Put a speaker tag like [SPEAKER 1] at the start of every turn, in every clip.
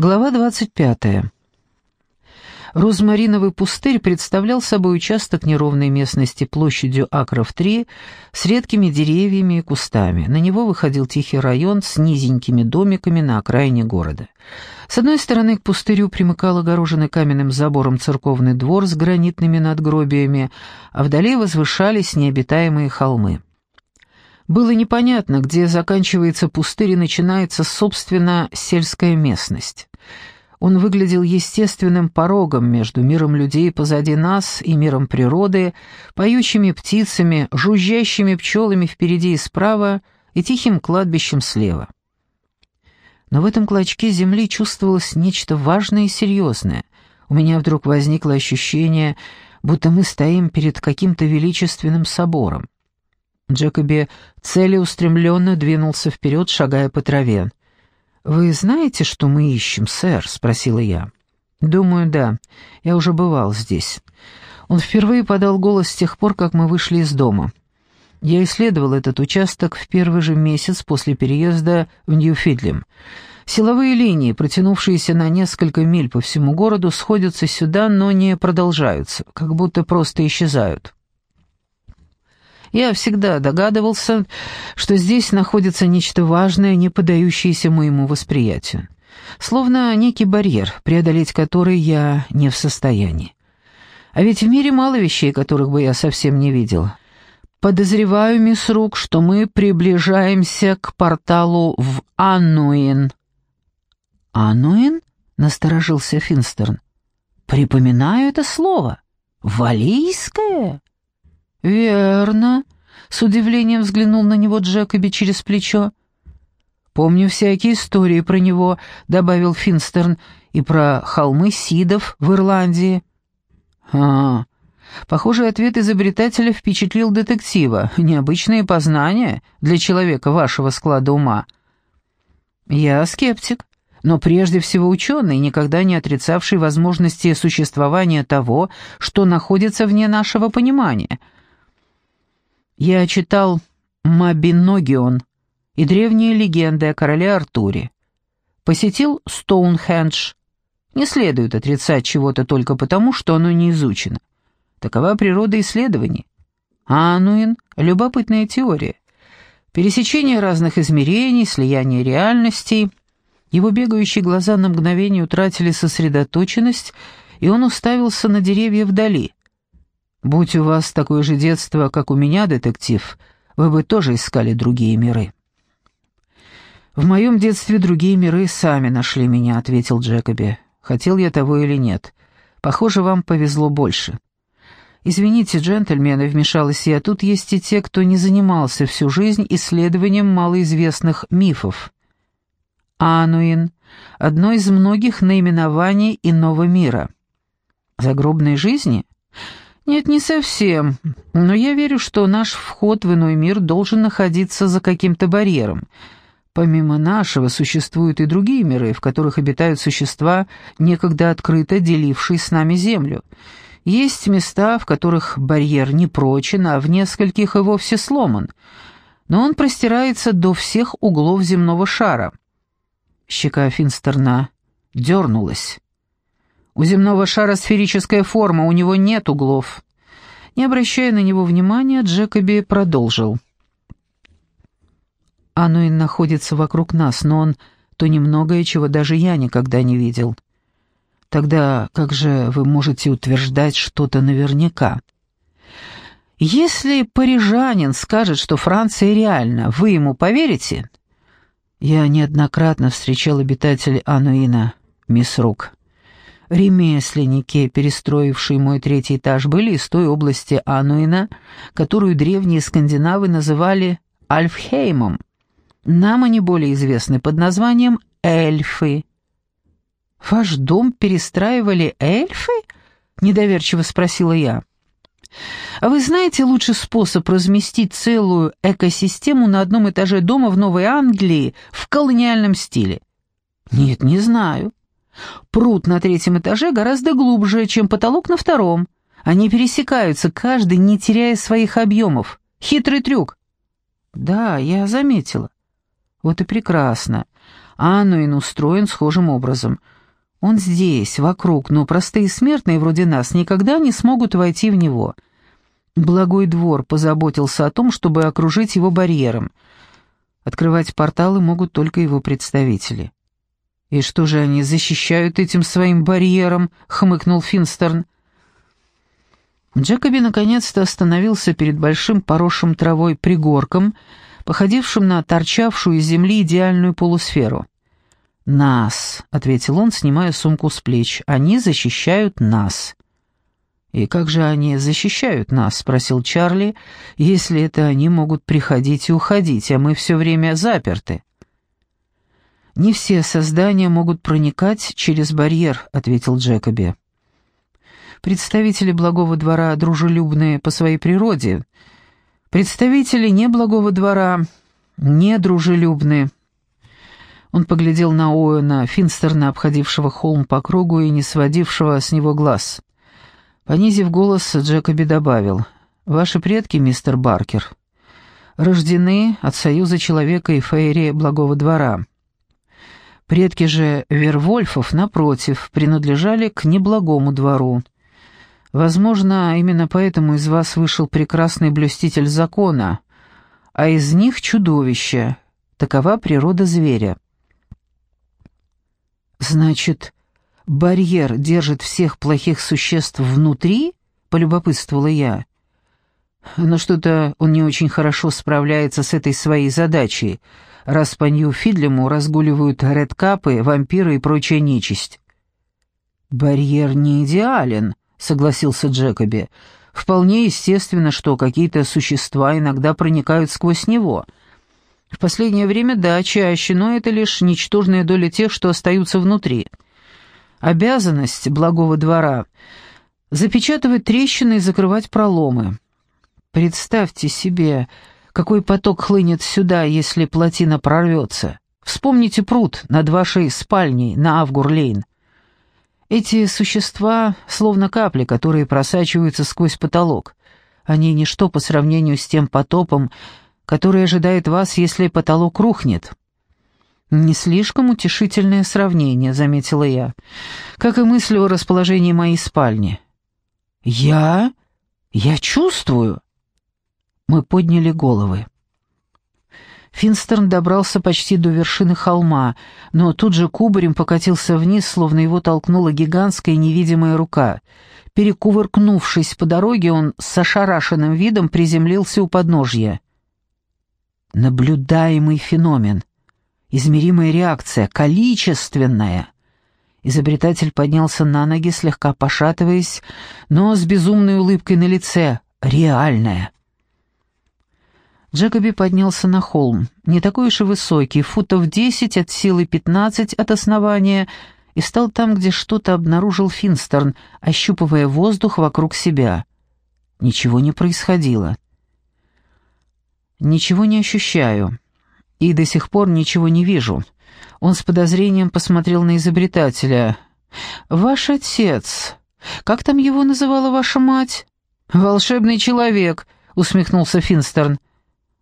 [SPEAKER 1] Глава 25. Розмариновый пустырь представлял собой участок неровной местности площадью акров 3 с редкими деревьями и кустами. На него выходил тихий район с низенькими домиками на окраине города. С одной стороны к пустырю примыкал огороженный каменным забором церковный двор с гранитными надгробиями, а вдали возвышались необитаемые холмы. Было непонятно, где заканчивается пустырь и начинается, собственно, сельская местность. Он выглядел естественным порогом между миром людей позади нас и миром природы, поющими птицами, жужжащими пчелами впереди и справа и тихим кладбищем слева. Но в этом клочке земли чувствовалось нечто важное и серьезное. У меня вдруг возникло ощущение, будто мы стоим перед каким-то величественным собором. Джекоби целеустремленно двинулся вперед, шагая по траве. «Вы знаете, что мы ищем, сэр?» — спросила я. «Думаю, да. Я уже бывал здесь». Он впервые подал голос с тех пор, как мы вышли из дома. Я исследовал этот участок в первый же месяц после переезда в Нью-Фидлем. Силовые линии, протянувшиеся на несколько миль по всему городу, сходятся сюда, но не продолжаются, как будто просто исчезают. Я всегда догадывался, что здесь находится нечто важное, не поддающееся моему восприятию. Словно некий барьер, преодолеть который я не в состоянии. А ведь в мире мало вещей, которых бы я совсем не видел. Подозреваю, мисс Рук, что мы приближаемся к порталу в Аннуин. «Аннуин?» — насторожился Финстерн. «Припоминаю это слово. Валийское?» «Верно», — с удивлением взглянул на него Джекоби через плечо. «Помню всякие истории про него», — добавил Финстерн, «и про холмы Сидов в Ирландии». «А, похоже, ответ изобретателя впечатлил детектива. Необычные познания для человека вашего склада ума». «Я скептик, но прежде всего ученый, никогда не отрицавший возможности существования того, что находится вне нашего понимания». Я читал «Мабиногион» и древние легенды о короле Артуре. Посетил Стоунхендж. Не следует отрицать чего-то только потому, что оно не изучено. Такова природа исследований. Ануин — любопытная теория. Пересечение разных измерений, слияние реальностей. Его бегающие глаза на мгновение утратили сосредоточенность, и он уставился на деревья вдали — Будь у вас такое же детство, как у меня, детектив, вы бы тоже искали другие миры». «В моем детстве другие миры сами нашли меня», — ответил Джекоби. «Хотел я того или нет. Похоже, вам повезло больше». «Извините, джентльмены», — вмешалась я, — «тут есть и те, кто не занимался всю жизнь исследованием малоизвестных мифов». «Ануин» — одно из многих наименований иного мира. «Загробной жизни?» «Нет, не совсем. Но я верю, что наш вход в иной мир должен находиться за каким-то барьером. Помимо нашего существуют и другие миры, в которых обитают существа, некогда открыто делившие с нами Землю. Есть места, в которых барьер не прочен, а в нескольких и вовсе сломан. Но он простирается до всех углов земного шара». Щека Финстерна дернулась. У земного шара сферическая форма, у него нет углов. Не обращая на него внимания, Джекоби продолжил. И находится вокруг нас, но он то немногое, чего даже я никогда не видел. Тогда как же вы можете утверждать что-то наверняка? Если парижанин скажет, что Франция реальна, вы ему поверите? Я неоднократно встречал обитателей Ануина, мисс Рук. Ремесленники, перестроившие мой третий этаж, были из той области Ануина, которую древние скандинавы называли Альфхеймом. Нам они более известны под названием эльфы. «Ваш дом перестраивали эльфы?» — недоверчиво спросила я. «А вы знаете лучший способ разместить целую экосистему на одном этаже дома в Новой Англии в колониальном стиле?» «Нет, не знаю. Пруд на третьем этаже гораздо глубже, чем потолок на втором. Они пересекаются, каждый не теряя своих объемов. Хитрый трюк. Да, я заметила. Вот и прекрасно. Ануин устроен схожим образом. Он здесь, вокруг, но простые смертные вроде нас никогда не смогут войти в него. Благой двор позаботился о том, чтобы окружить его барьером. Открывать порталы могут только его представители. «И что же они защищают этим своим барьером?» — хмыкнул Финстерн. Джекоби наконец-то остановился перед большим поросшим травой пригорком, походившим на торчавшую из земли идеальную полусферу. «Нас», — ответил он, снимая сумку с плеч, — «они защищают нас». «И как же они защищают нас?» — спросил Чарли, — «если это они могут приходить и уходить, а мы все время заперты». «Не все создания могут проникать через барьер», — ответил Джекоби. «Представители благого двора дружелюбные по своей природе. Представители неблагого двора недружелюбны». Он поглядел на Оуэна, Финстерна, обходившего холм по кругу и не сводившего с него глаз. Понизив голос, Джекоби добавил, «Ваши предки, мистер Баркер, рождены от союза человека и фейри благого двора». Предки же Вервольфов, напротив, принадлежали к неблагому двору. Возможно, именно поэтому из вас вышел прекрасный блюститель закона, а из них чудовище. Такова природа зверя. Значит, барьер держит всех плохих существ внутри? Полюбопытствовала я. Но что-то он не очень хорошо справляется с этой своей задачей — раз по Нью-Фидлему разгуливают редкапы, вампиры и прочая нечисть. «Барьер не идеален», — согласился Джекоби. «Вполне естественно, что какие-то существа иногда проникают сквозь него. В последнее время, да, чаще, но это лишь ничтожная доля тех, что остаются внутри. Обязанность благого двора — запечатывать трещины и закрывать проломы. Представьте себе, какой поток хлынет сюда, если плотина прорвется. Вспомните пруд над вашей спальней на Авгур-Лейн. Эти существа словно капли, которые просачиваются сквозь потолок. Они ничто по сравнению с тем потопом, который ожидает вас, если потолок рухнет. «Не слишком утешительное сравнение», — заметила я, как и мысль о расположении моей спальни. «Я? Я чувствую», мы подняли головы. Финстерн добрался почти до вершины холма, но тут же кубарем покатился вниз, словно его толкнула гигантская невидимая рука. Перекувыркнувшись по дороге, он с ошарашенным видом приземлился у подножья. Наблюдаемый феномен. Измеримая реакция, количественная. Изобретатель поднялся на ноги, слегка пошатываясь, но с безумной улыбкой на лице. Реальная. Джекоби поднялся на холм, не такой уж и высокий, футов десять от силы пятнадцать от основания, и стал там, где что-то обнаружил Финстерн, ощупывая воздух вокруг себя. Ничего не происходило. Ничего не ощущаю. И до сих пор ничего не вижу. Он с подозрением посмотрел на изобретателя. «Ваш отец. Как там его называла ваша мать?» «Волшебный человек», — усмехнулся Финстерн.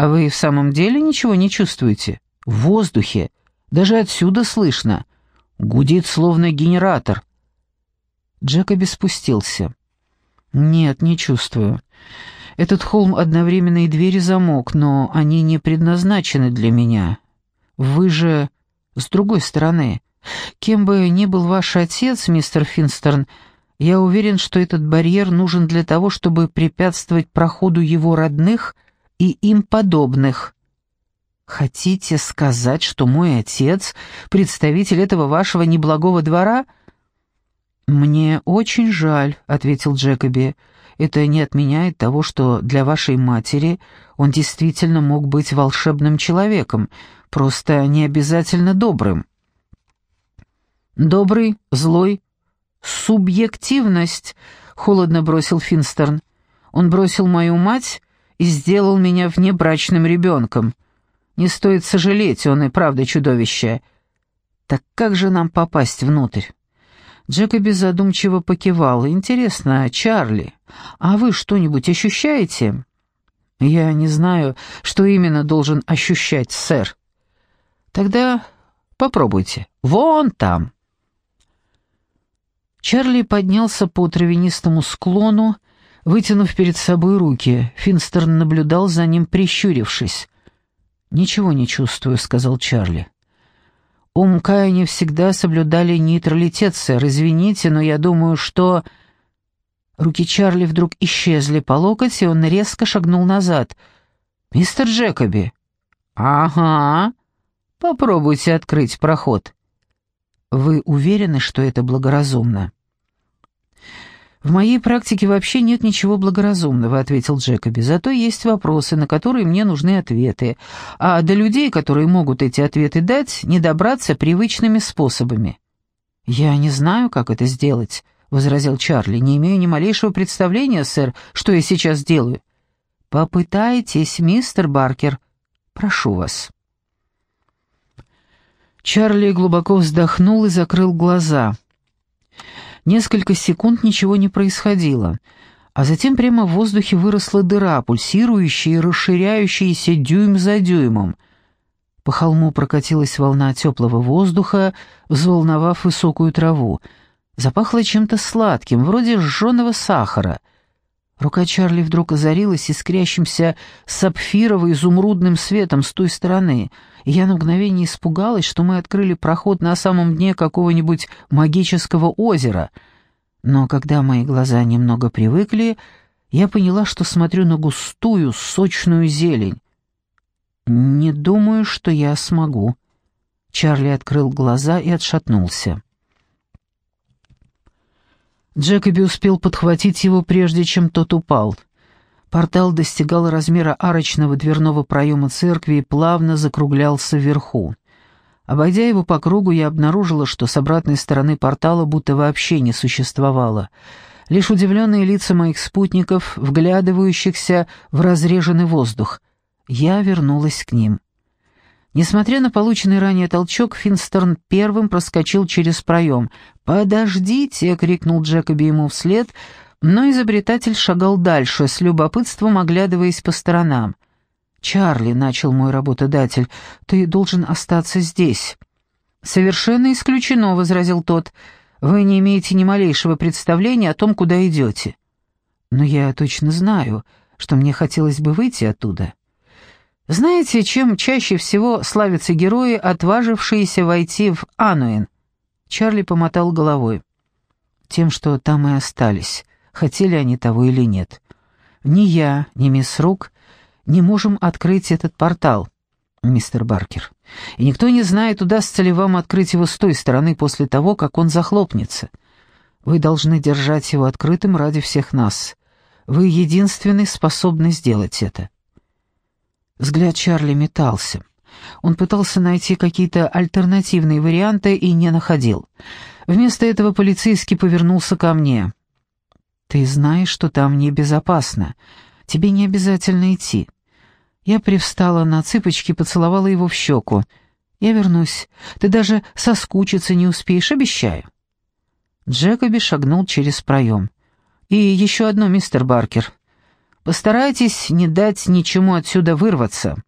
[SPEAKER 1] А вы в самом деле ничего не чувствуете? В воздухе, даже отсюда слышно. Гудит словно генератор. Джекоби спустился. Нет, не чувствую. Этот холм одновременно и дверь и замок, но они не предназначены для меня. Вы же с другой стороны. Кем бы ни был ваш отец, мистер Финстерн, я уверен, что этот барьер нужен для того, чтобы препятствовать проходу его родных — и им подобных. Хотите сказать, что мой отец — представитель этого вашего неблагого двора? Мне очень жаль, — ответил Джекоби. Это не отменяет того, что для вашей матери он действительно мог быть волшебным человеком, просто не обязательно добрым. Добрый, злой, субъективность, — холодно бросил Финстерн. Он бросил мою мать и сделал меня внебрачным ребенком. Не стоит сожалеть, он и правда чудовище. Так как же нам попасть внутрь? Джекоби задумчиво покивал. «Интересно, Чарли, а вы что-нибудь ощущаете?» «Я не знаю, что именно должен ощущать, сэр». «Тогда Попробуйте. Вон там». Чарли поднялся по травянистому склону, вытянув перед собой руки. Финстерн наблюдал за ним, прищурившись. «Ничего не чувствую», — сказал Чарли. «У Мкая всегда соблюдали нейтралитет, сэр. Извините, но я думаю, что...» Руки Чарли вдруг исчезли по локоть, и он резко шагнул назад. «Мистер Джекоби!» «Ага. Попробуйте открыть проход». «Вы уверены, что это благоразумно?» «В моей практике вообще нет ничего благоразумного», — ответил Джекоби. «Зато есть вопросы, на которые мне нужны ответы. А до людей, которые могут эти ответы дать, не добраться привычными способами». «Я не знаю, как это сделать», — возразил Чарли. «Не имею ни малейшего представления, сэр, что я сейчас делаю». «Попытайтесь, мистер Баркер. Прошу вас». Чарли глубоко вздохнул и закрыл глаза. Несколько секунд ничего не происходило, а затем прямо в воздухе выросла дыра, пульсирующая и расширяющаяся дюйм за дюймом. По холму прокатилась волна теплого воздуха, взволновав высокую траву. Запахло чем-то сладким, вроде сжженного сахара. Рука Чарли вдруг озарилась искрящимся сапфирово-изумрудным светом с той стороны, и я на мгновение испугалась, что мы открыли проход на самом дне какого-нибудь магического озера. Но когда мои глаза немного привыкли, я поняла, что смотрю на густую, сочную зелень. «Не думаю, что я смогу». Чарли открыл глаза и отшатнулся. Джекоби успел подхватить его, прежде чем тот упал. Портал достигал размера арочного дверного проема церкви и плавно закруглялся вверху. Обойдя его по кругу, я обнаружила, что с обратной стороны портала будто вообще не существовало. Лишь удивленные лица моих спутников, вглядывающихся в разреженный воздух. Я вернулась к ним. Несмотря на полученный ранее толчок, Финстерн первым проскочил через проем. «Подождите!» — крикнул Джекоби ему вслед, но изобретатель шагал дальше, с любопытством оглядываясь по сторонам. «Чарли», — начал мой работодатель, — «ты должен остаться здесь». «Совершенно исключено», — возразил тот. «Вы не имеете ни малейшего представления о том, куда идете». «Но я точно знаю, что мне хотелось бы выйти оттуда». Знаете, чем чаще всего славятся герои, отважившиеся войти в Ануэн? Чарли помотал головой. Тем, что там и остались, хотели они того или нет. Ни я, ни мисс Рук не можем открыть этот портал, мистер Баркер. И никто не знает, удастся ли вам открыть его с той стороны после того, как он захлопнется. Вы должны держать его открытым ради всех нас. Вы единственный способны сделать это. Взгляд Чарли метался. Он пытался найти какие-то альтернативные варианты и не находил. Вместо этого полицейский повернулся ко мне. «Ты знаешь, что там небезопасно. Тебе не обязательно идти». Я привстала на цыпочки, поцеловала его в щеку. «Я вернусь. Ты даже соскучиться не успеешь, обещаю». Джекоби шагнул через проем. «И еще одно, мистер Баркер. Постарайтесь не дать ничему отсюда вырваться.